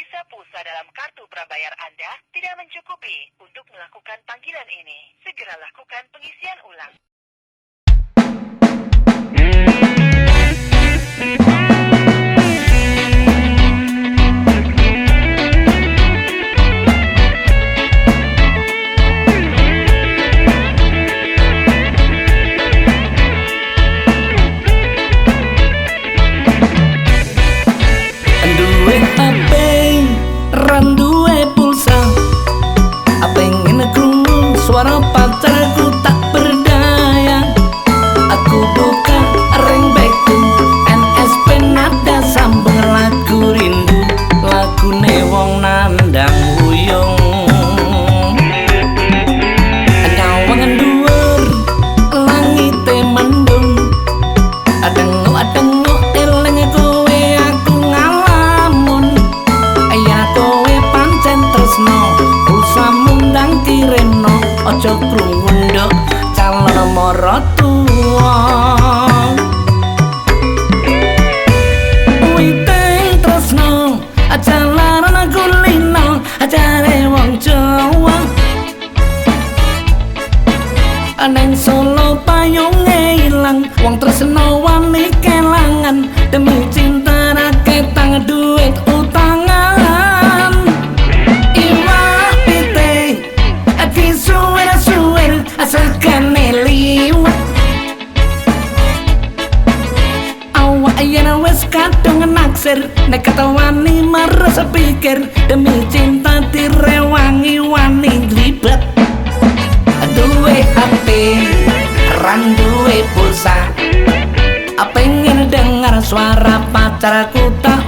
sisa pulsa dalam kartu prabayar Anda tidak mencukupi untuk melakukan panggilan ini. Segera lakukan pengisian ulang. Krungu suara aku lino Ajare wong Jawa. Aneng solo payunge ilang Wong tresno wani kelangan Demi cinta naksir Nek kata wani marah sepikir Demi cinta direwangi wani libat duwe HP ran duwe pulsa. Pengen dengar suara pacarku tak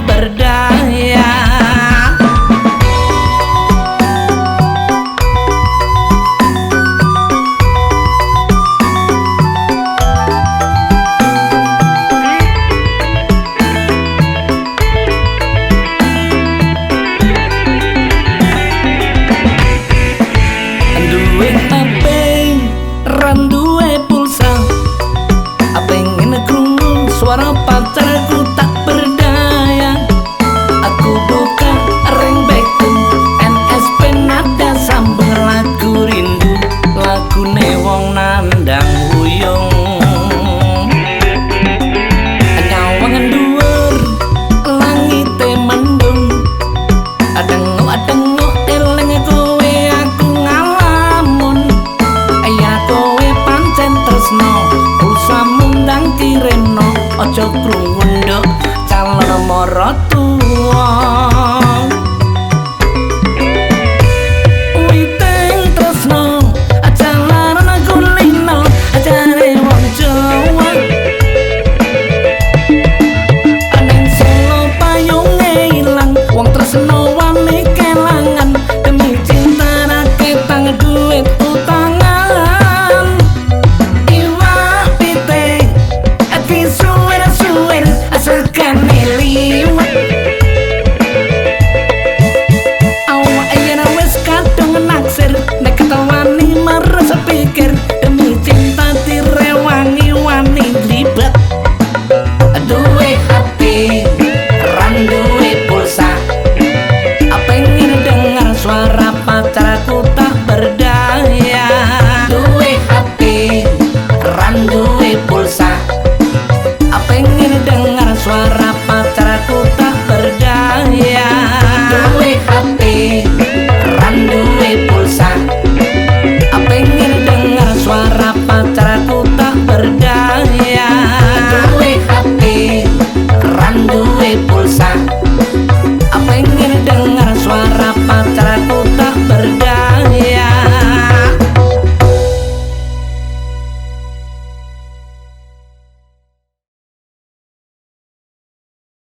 Usah mundang tireno aja krungu people